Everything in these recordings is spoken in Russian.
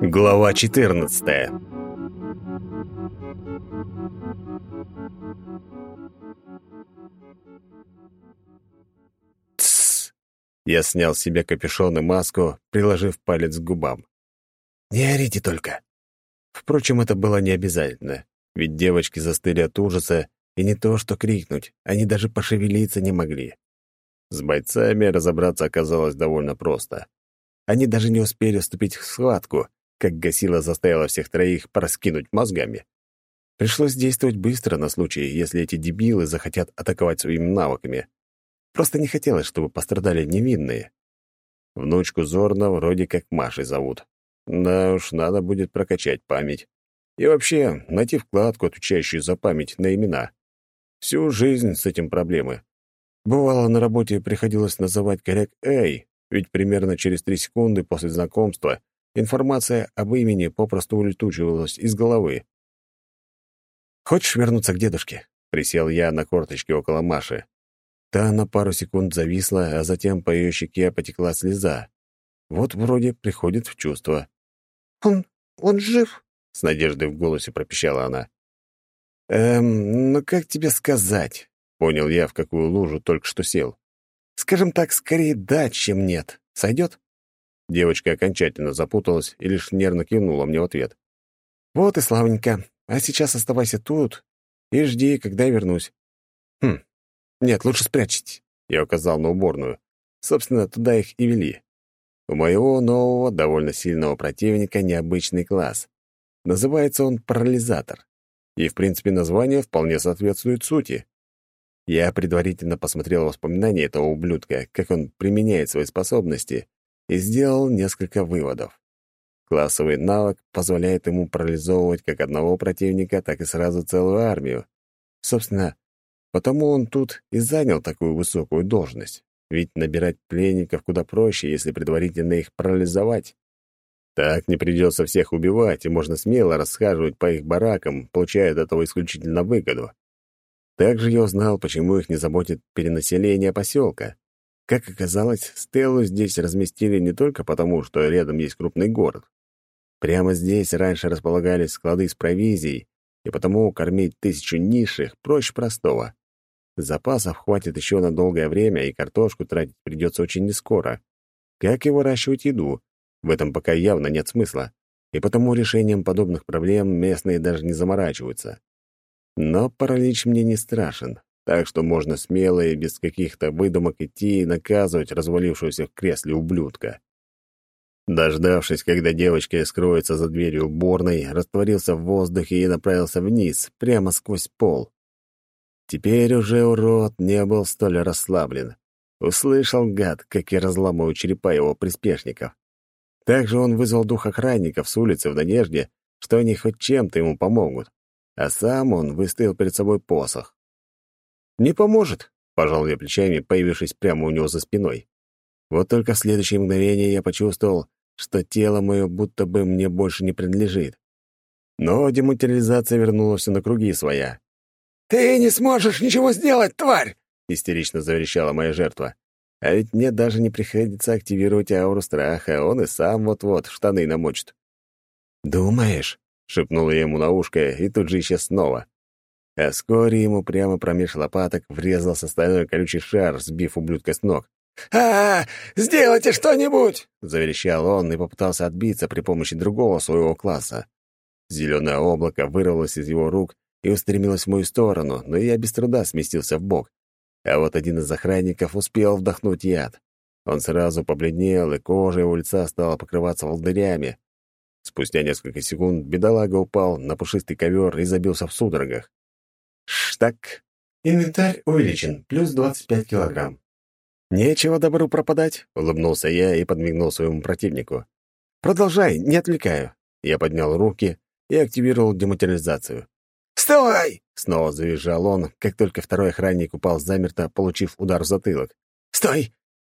Глава 14 Тссс! Я снял с себя капюшон и маску, приложив палец к губам. «Не орите только!» Впрочем, это было не обязательно, ведь девочки застыли от ужаса, и не то что крикнуть, они даже пошевелиться не могли. С бойцами разобраться оказалось довольно просто. Они даже не успели вступить в схватку, как Гасила заставила всех троих пораскинуть мозгами. Пришлось действовать быстро на случай, если эти дебилы захотят атаковать своими навыками. Просто не хотелось, чтобы пострадали невинные. Внучку Зорна вроде как Машей зовут. Да уж, надо будет прокачать память. И вообще, найти вкладку, отвечающую за память на имена. Всю жизнь с этим проблемы. Бывало, на работе приходилось называть коряк «Эй», ведь примерно через три секунды после знакомства информация об имени попросту улетучивалась из головы. «Хочешь вернуться к дедушке?» — присел я на корточке около Маши. Та на пару секунд зависла, а затем по ее щеке потекла слеза. Вот вроде приходит в чувство. «Он... он жив?» — с надеждой в голосе пропищала она. «Эм, ну как тебе сказать?» — понял я, в какую лужу только что сел. «Скажем так, скорее да, чем нет. Сойдет?» Девочка окончательно запуталась и лишь нервно кивнула мне в ответ. «Вот и славненько. А сейчас оставайся тут и жди, когда я вернусь». «Хм. Нет, лучше спрячьтесь», — я указал на уборную. Собственно, туда их и вели. У моего нового, довольно сильного противника необычный класс. Называется он парализатор. И, в принципе, название вполне соответствует сути. Я предварительно посмотрел воспоминания этого ублюдка, как он применяет свои способности, и сделал несколько выводов. Классовый навык позволяет ему парализовывать как одного противника, так и сразу целую армию. Собственно, потому он тут и занял такую высокую должность. Ведь набирать пленников куда проще, если предварительно их парализовать. Так не придется всех убивать, и можно смело расхаживать по их баракам, получая от этого исключительно выгоду. Также я узнал, почему их не заботит перенаселение поселка. Как оказалось, Стеллу здесь разместили не только потому, что рядом есть крупный город. Прямо здесь раньше располагались склады с провизией, и потому кормить тысячу низших проще простого. Запасов хватит еще на долгое время, и картошку тратить придется очень нескоро. Как и выращивать еду? В этом пока явно нет смысла, и потому решением подобных проблем местные даже не заморачиваются. Но паралич мне не страшен, так что можно смело и без каких-то выдумок идти и наказывать развалившегося в кресле ублюдка. Дождавшись, когда девочка скроется за дверью уборной, растворился в воздухе и направился вниз, прямо сквозь пол. Теперь уже урод не был столь расслаблен. Услышал гад, как я разламываю черепа его приспешников. Также он вызвал дух охранников с улицы в надежде, что они хоть чем-то ему помогут. А сам он выставил перед собой посох. «Не поможет», — пожал я плечами, появившись прямо у него за спиной. Вот только в следующее мгновение я почувствовал, что тело мое будто бы мне больше не принадлежит. Но дематериализация вернула все на круги своя. «Ты не сможешь ничего сделать, тварь!» — истерично заверещала моя жертва. А ведь мне даже не приходится активировать ауру страха, он и сам вот-вот штаны намочит. «Думаешь?» — шепнул я ему на ушко и тут же исчез снова. А вскоре ему прямо промеж лопаток врезался стальной колючий шар, сбив ублюдка с ног. а, -а, -а Сделайте что-нибудь!» — заверещал он и попытался отбиться при помощи другого своего класса. Зеленое облако вырвалось из его рук и устремилась в мою сторону, но я без труда сместился в бок. А вот один из охранников успел вдохнуть яд. Он сразу побледнел, и кожа его лица стала покрываться волдырями. Спустя несколько секунд бедолага упал на пушистый ковер и забился в судорогах. Штак. Инвентарь увеличен, плюс 25 килограмм. «Нечего добру пропадать», — улыбнулся я и подмигнул своему противнику. «Продолжай, не отвлекаю». Я поднял руки и активировал дематериализацию. «Стой!» — снова завизжал он, как только второй охранник упал замерто, получив удар в затылок. «Стой!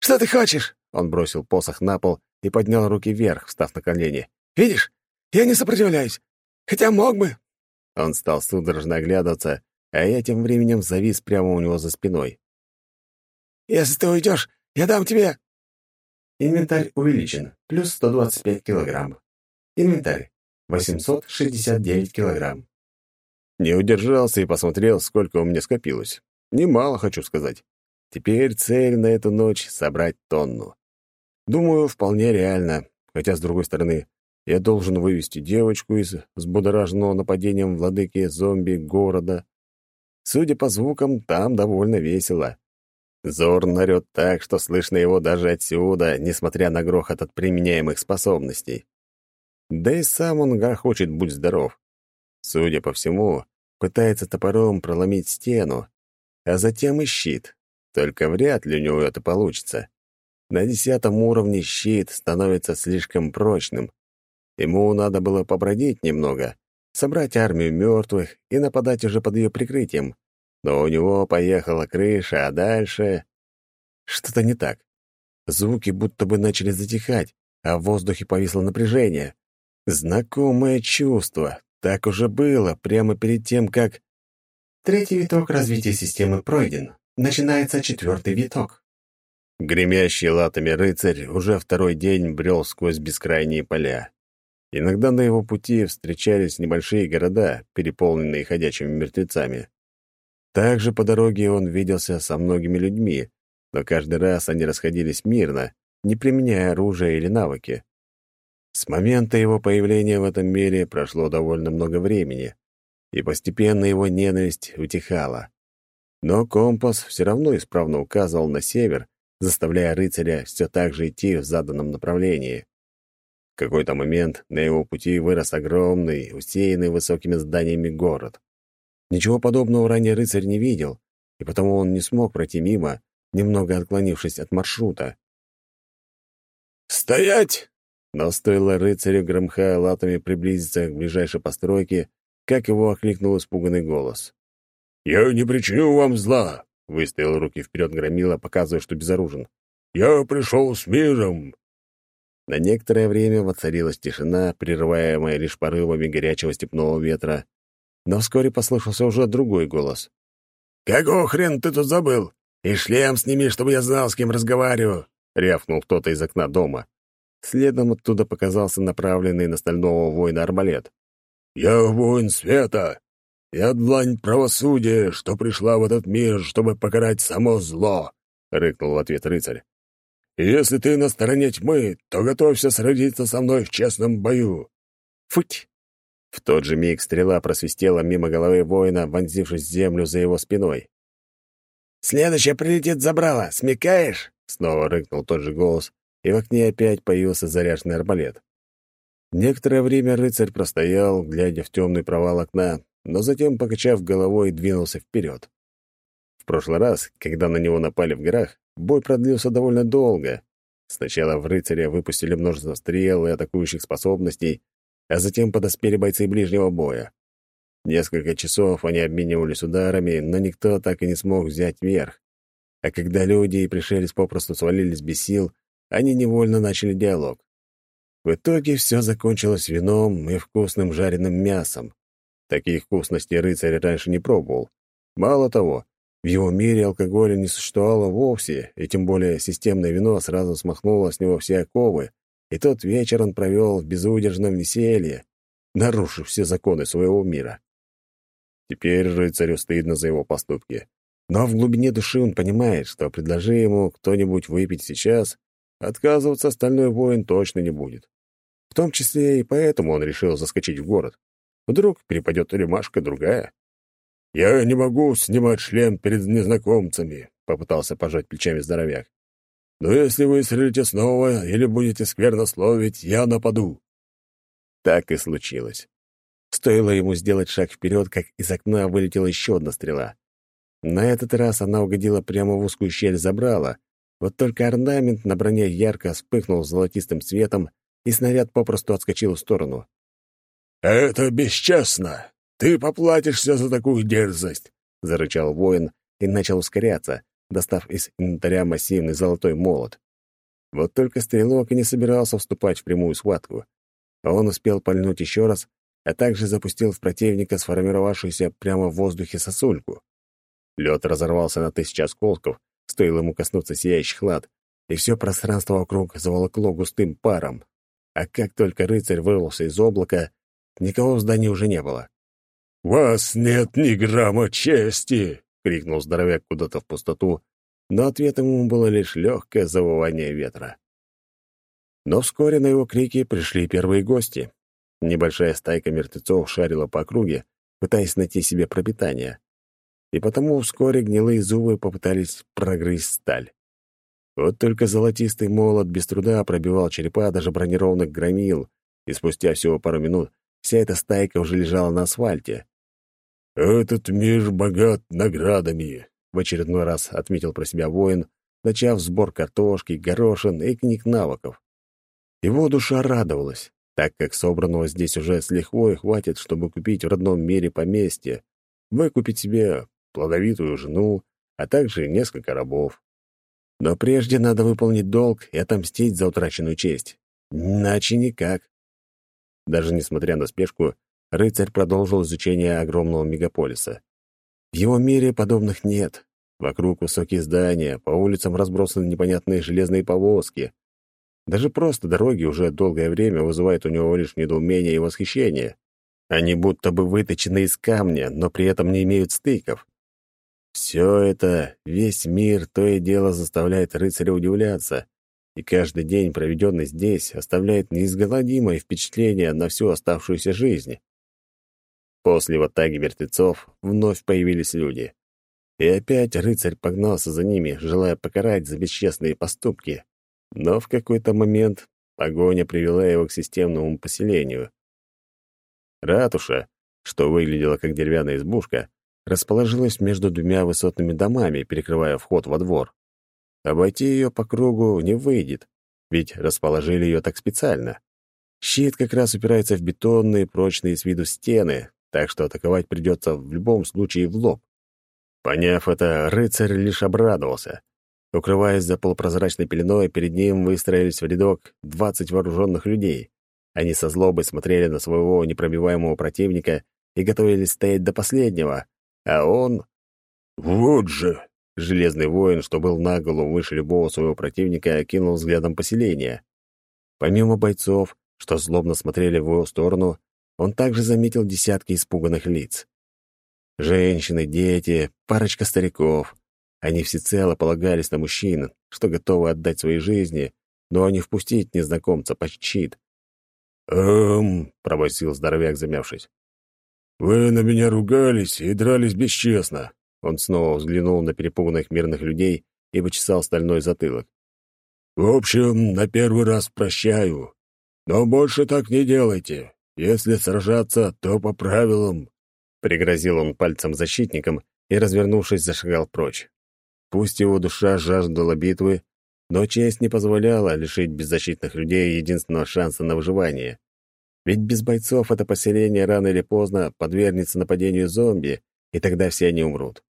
Что ты хочешь?» Он бросил посох на пол и поднял руки вверх, встав на колени. «Видишь, я не сопротивляюсь. Хотя мог бы». Он стал судорожно оглядываться, а я тем временем завис прямо у него за спиной. «Если ты уйдешь, я дам тебе...» Инвентарь увеличен, плюс 125 килограмм. Инвентарь 869 килограмм. Не удержался и посмотрел, сколько у меня скопилось. Немало, хочу сказать. Теперь цель на эту ночь — собрать тонну. Думаю, вполне реально, хотя, с другой стороны, я должен вывести девочку из взбудораженного нападением владыки зомби города. Судя по звукам, там довольно весело. Зорн орёт так, что слышно его даже отсюда, несмотря на грохот от применяемых способностей. Да и сам он хочет будь здоров. Судя по всему, пытается топором проломить стену, а затем и щит. Только вряд ли у него это получится. На десятом уровне щит становится слишком прочным. Ему надо было побродить немного, собрать армию мертвых и нападать уже под ее прикрытием. Но у него поехала крыша, а дальше... Что-то не так. Звуки будто бы начали затихать, а в воздухе повисло напряжение. Знакомое чувство. Так уже было, прямо перед тем, как... Третий виток развития системы пройден. Начинается четвертый виток. Гремящий латами рыцарь уже второй день брел сквозь бескрайние поля. Иногда на его пути встречались небольшие города, переполненные ходячими мертвецами. Также по дороге он виделся со многими людьми, но каждый раз они расходились мирно, не применяя оружие или навыки. С момента его появления в этом мире прошло довольно много времени, и постепенно его ненависть утихала. Но компас все равно исправно указывал на север, заставляя рыцаря все так же идти в заданном направлении. Какой-то момент на его пути вырос огромный, усеянный высокими зданиями город. Ничего подобного ранее рыцарь не видел, и потому он не смог пройти мимо, немного отклонившись от маршрута. «Стоять!» Но стоило рыцарю, громхая латами, приблизиться к ближайшей постройке, как его окликнул испуганный голос. «Я не причиню вам зла!» — выставил руки вперед громила, показывая, что безоружен. «Я пришел с миром!» На некоторое время воцарилась тишина, прерываемая лишь порывами горячего степного ветра, но вскоре послышался уже другой голос. «Какого хрен ты тут забыл? И шлем сними, чтобы я знал, с кем разговариваю!» — рявкнул кто-то из окна дома. Следом оттуда показался направленный на стального воина арбалет. «Я воин света! Я длань правосудия, что пришла в этот мир, чтобы покарать само зло!» — рыкнул в ответ рыцарь. «Если ты на стороне тьмы, то готовься сразиться со мной в честном бою!» «Футь!» В тот же миг стрела просвистела мимо головы воина, вонзившись в землю за его спиной. «Следующая прилетит забрала, смекаешь?» — снова рыкнул тот же голос, и в окне опять появился заряженный арбалет. Некоторое время рыцарь простоял, глядя в темный провал окна, но затем, покачав головой, двинулся вперед. В прошлый раз, когда на него напали в горах, бой продлился довольно долго. Сначала в рыцаря выпустили множество стрел и атакующих способностей, а затем подоспели бойцы ближнего боя. Несколько часов они обменивались ударами, но никто так и не смог взять верх. А когда люди и пришелец попросту свалились без сил, они невольно начали диалог. В итоге все закончилось вином и вкусным жареным мясом. Таких вкусностей рыцарь раньше не пробовал. Мало того, в его мире алкоголя не существовало вовсе, и тем более системное вино сразу смахнуло с него все оковы, и тот вечер он провел в безудержном веселье, нарушив все законы своего мира. Теперь рыцарю стыдно за его поступки. Но в глубине души он понимает, что предложи ему кто-нибудь выпить сейчас, отказываться остальной воин точно не будет. В том числе и поэтому он решил заскочить в город. Вдруг перепадет ремашка другая. «Я не могу снимать шлем перед незнакомцами», — попытался пожать плечами здоровяк. «Но если вы стрелите снова или будете сквернословить, я нападу». Так и случилось. Стоило ему сделать шаг вперед, как из окна вылетела еще одна стрела. На этот раз она угодила прямо в узкую щель забрала, вот только орнамент на броне ярко вспыхнул золотистым цветом, и снаряд попросту отскочил в сторону. «Это бесчестно! Ты поплатишься за такую дерзость!» — зарычал воин и начал ускоряться, достав из инвентаря массивный золотой молот. Вот только стрелок и не собирался вступать в прямую схватку. Он успел пальнуть еще раз, а также запустил в противника сформировавшуюся прямо в воздухе сосульку. Лед разорвался на тысячи осколков, стоило ему коснуться сияющих лад, и все пространство вокруг заволокло густым паром. А как только рыцарь вырвался из облака, никого в здании уже не было. «Вас нет ни грамма чести!» — крикнул здоровяк куда-то в пустоту, но ответом ему было лишь легкое завывание ветра. Но вскоре на его крики пришли первые гости. Небольшая стайка мертвецов шарила по округе, пытаясь найти себе пропитание. И потому вскоре гнилые зубы попытались прогрызть сталь. Вот только золотистый молот без труда пробивал черепа даже бронированных громил, и спустя всего пару минут вся эта стайка уже лежала на асфальте. «Этот мир богат наградами», — в очередной раз отметил про себя воин, начав сбор картошки, горошин и книг навыков. Его душа радовалась так как собранного здесь уже с лихвой хватит, чтобы купить в родном мире поместье, выкупить себе плодовитую жену, а также несколько рабов. Но прежде надо выполнить долг и отомстить за утраченную честь. Иначе никак. Даже несмотря на спешку, рыцарь продолжил изучение огромного мегаполиса. В его мире подобных нет. Вокруг высокие здания, по улицам разбросаны непонятные железные повозки, даже просто дороги уже долгое время вызывают у него лишь недоумение и восхищение. Они будто бы выточены из камня, но при этом не имеют стыков. Все это, весь мир, то и дело заставляет рыцаря удивляться, и каждый день, проведенный здесь, оставляет неизгладимое впечатление на всю оставшуюся жизнь. После ватаги мертвецов вновь появились люди. И опять рыцарь погнался за ними, желая покарать за бесчестные поступки. Но в какой-то момент погоня привела его к системному поселению. Ратуша, что выглядела как деревянная избушка, расположилась между двумя высотными домами, перекрывая вход во двор. Обойти ее по кругу не выйдет, ведь расположили ее так специально. Щит как раз упирается в бетонные, прочные с виду стены, так что атаковать придется в любом случае в лоб. Поняв это, рыцарь лишь обрадовался. Укрываясь за полупрозрачной пеленой, перед ним выстроились в рядок двадцать вооруженных людей. Они со злобой смотрели на своего непробиваемого противника и готовились стоять до последнего. А он... «Вот же!» Железный воин, что был на голову выше любого своего противника, окинул взглядом поселение. Помимо бойцов, что злобно смотрели в его сторону, он также заметил десятки испуганных лиц. Женщины, дети, парочка стариков. Они всецело полагались на мужчин, что готовы отдать свои жизни, но не впустить незнакомца под щит. «Эм...» — пробасил здоровяк, замявшись. «Вы на меня ругались и дрались бесчестно». Он снова взглянул на перепуганных мирных людей и почесал стальной затылок. «В общем, на первый раз прощаю. Но больше так не делайте. Если сражаться, то по правилам». Пригрозил он пальцем защитникам и, развернувшись, зашагал прочь. Пусть его душа жаждала битвы, но честь не позволяла лишить беззащитных людей единственного шанса на выживание. Ведь без бойцов это поселение рано или поздно подвергнется нападению зомби, и тогда все они умрут.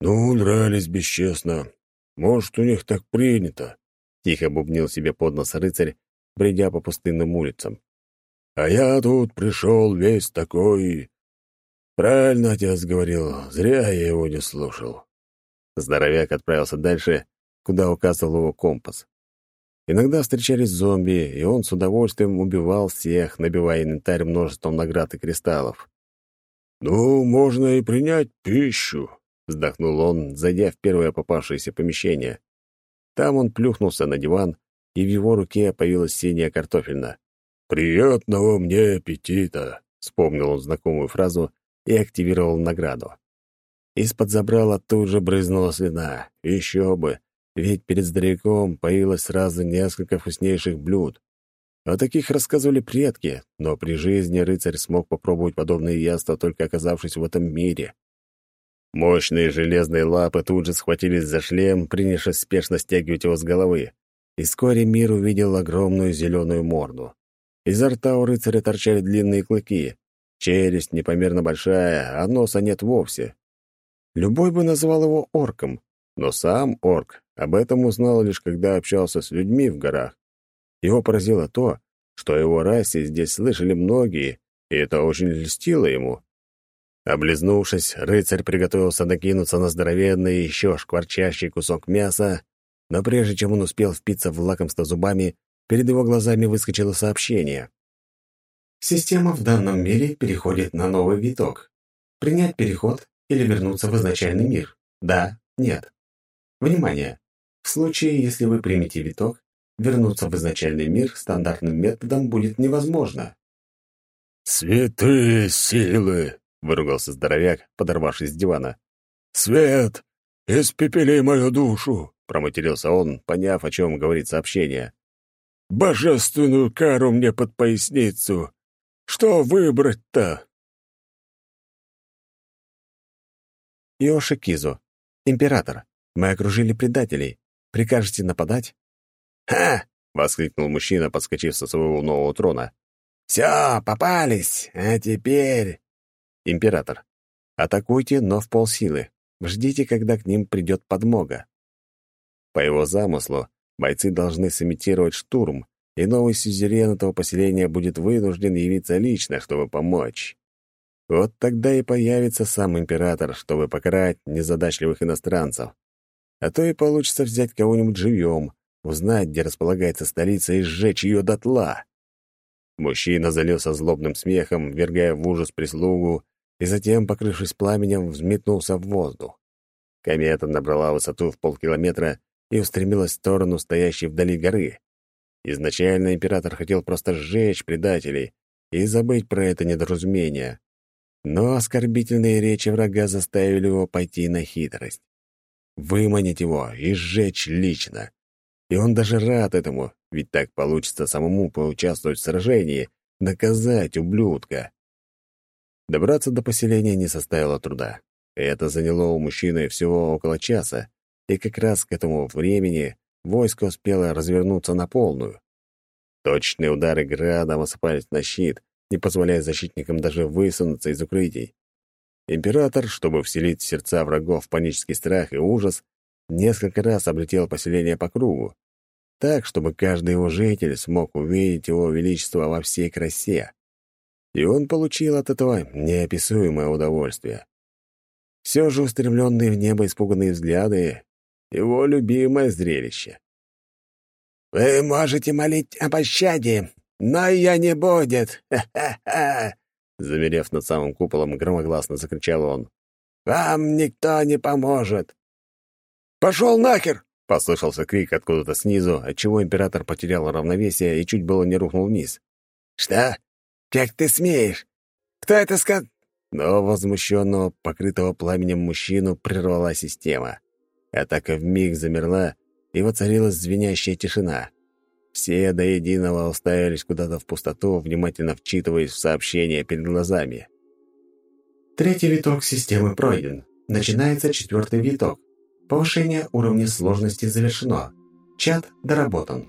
«Ну, дрались бесчестно. Может, у них так принято», — тихо бубнил себе под нос рыцарь, бредя по пустынным улицам. «А я тут пришел весь такой...» «Правильно отец говорил, зря я его не слушал». Здоровяк отправился дальше, куда указывал его компас. Иногда встречались зомби, и он с удовольствием убивал всех, набивая инвентарь множеством наград и кристаллов. «Ну, можно и принять пищу», — вздохнул он, зайдя в первое попавшееся помещение. Там он плюхнулся на диван, и в его руке появилась синяя картофельна. «Приятного мне аппетита», — вспомнил он знакомую фразу и активировал награду. Из-под забрала тут же брызнула слюна. Еще бы, ведь перед здоровяком появилось сразу несколько вкуснейших блюд. О таких рассказывали предки, но при жизни рыцарь смог попробовать подобные яства, только оказавшись в этом мире. Мощные железные лапы тут же схватились за шлем, принявшись спешно стягивать его с головы. И вскоре мир увидел огромную зеленую морду. Изо рта у рыцаря торчали длинные клыки. Челюсть непомерно большая, а носа нет вовсе. Любой бы назвал его орком, но сам орк об этом узнал лишь когда общался с людьми в горах. Его поразило то, что о его расе здесь слышали многие, и это очень льстило ему. Облизнувшись, рыцарь приготовился накинуться на здоровенный еще шкварчащий кусок мяса, Но прежде чем он успел впиться в лакомство зубами, перед его глазами выскочило сообщение. Система в данном мире переходит на новый виток. Принять переход или вернуться в изначальный мир? Да, нет. Внимание! В случае, если вы примете виток, вернуться в изначальный мир стандартным методом будет невозможно. «Святые силы!» — выругался здоровяк, подорвавшись с дивана. «Свет! Испепели мою душу!» — проматерился он, поняв, о чем говорит сообщение. «Божественную кару мне под поясницу! Что выбрать-то?» Иоши Кизу. Император. Мы окружили предателей. Прикажете нападать? «Ха!» — воскликнул мужчина, подскочив со своего нового трона. «Все, попались! А теперь...» Император. Атакуйте, но в полсилы. Ждите, когда к ним придет подмога. По его замыслу, бойцы должны сымитировать штурм, и новый сюзерен этого поселения будет вынужден явиться лично, чтобы помочь. Вот тогда и появится сам император, чтобы покарать незадачливых иностранцев. А то и получится взять кого-нибудь живьем, узнать, где располагается столица, и сжечь ее дотла. Мужчина залился злобным смехом, вергая в ужас прислугу, и затем, покрывшись пламенем, взметнулся в воздух. Комета набрала высоту в полкилометра и устремилась в сторону стоящей вдали горы. Изначально император хотел просто сжечь предателей и забыть про это недоразумение. Но оскорбительные речи врага заставили его пойти на хитрость. Выманить его и сжечь лично. И он даже рад этому, ведь так получится самому поучаствовать в сражении, наказать ублюдка. Добраться до поселения не составило труда. Это заняло у мужчины всего около часа, и как раз к этому времени войско успело развернуться на полную. Точные удары градом осыпались на щит, не позволяя защитникам даже высунуться из укрытий. Император, чтобы вселить в сердца врагов панический страх и ужас, несколько раз облетел поселение по кругу, так, чтобы каждый его житель смог увидеть его величество во всей красе. И он получил от этого неописуемое удовольствие. Все же устремленные в небо испуганные взгляды — его любимое зрелище. «Вы можете молить о пощаде, но ее не будет! Ха-ха-ха!» Замерев над самым куполом, громогласно закричал он. «Вам никто не поможет!» «Пошел нахер!» — послышался крик откуда-то снизу, отчего император потерял равновесие и чуть было не рухнул вниз. «Что? Как ты смеешь? Кто это сказал?» Но возмущенного, покрытого пламенем мужчину прервала система. Атака вмиг замерла, и воцарилась звенящая тишина. Все до единого уставились куда-то в пустоту, внимательно вчитываясь в сообщения перед глазами. Третий виток системы пройден. Начинается четвертый виток. Повышение уровня сложности завершено. Чат доработан.